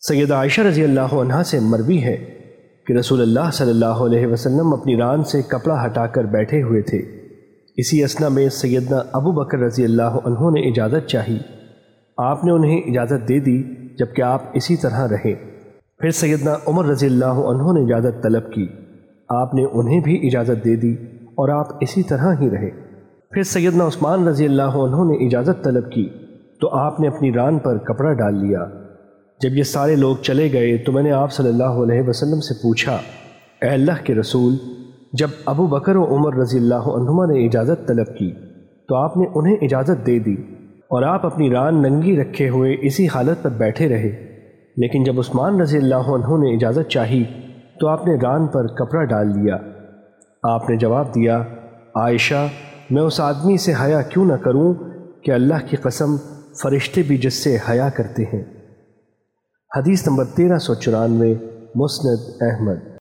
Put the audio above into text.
سید عائشہ رضی اللہ عنہ سے مروی ہے کہ رسول اللہ صلی اللہ علیہ وسلم اپنی ران سے کپڑا ہٹا کر بیٹھے ہوئے تھے۔ اسی اسنا میں سیدنا ابو بکر رضی اللہ عنہ نے اجازت چاہی۔ آپ نے انہیں اجازت دے دی جبکہ آپ اسی طرح رہیں۔ پھر سیدنا عمر رضی اللہ عنہ نے اجازت طلب کی۔ آپ نے انہیں بھی اجازت دے دی اور آپ اسی طرح ہی رہے پھر سیدنا عثمان رضی اللہ عنہ نے اجازت طلب کی تو آپ نے اپنی ران پر کپڑا ڈال لیا۔ جب یہ سارے لوگ چلے گئے تو میں نے آپ صلی اللہ علیہ وسلم سے پوچھا، اے اللہ کے رسول، جب ابو بکر و عمر رضی اللہ عنہما نے اجازت طلب کی تو آپ نے انہیں اجازت دے دی اور آپ اپنی ران ننگی رکھے ہوئے اسی حالت پر بیٹھے رہے۔ لیکن جب عثمان رضی اللہ عنہ نے اجازت چاہی تو آپ نے ران پر کپڑا ڈال لیا۔ آپ نے جواب دیا، عائشہ، میں اس آدمی سے حیا کیوں نہ کروں کہ اللہ کی قسم فرشتے بھی جس سے حیا کرتے ہیں۔ حدیث نمبر تیرہ سو چورانوے مسند احمد۔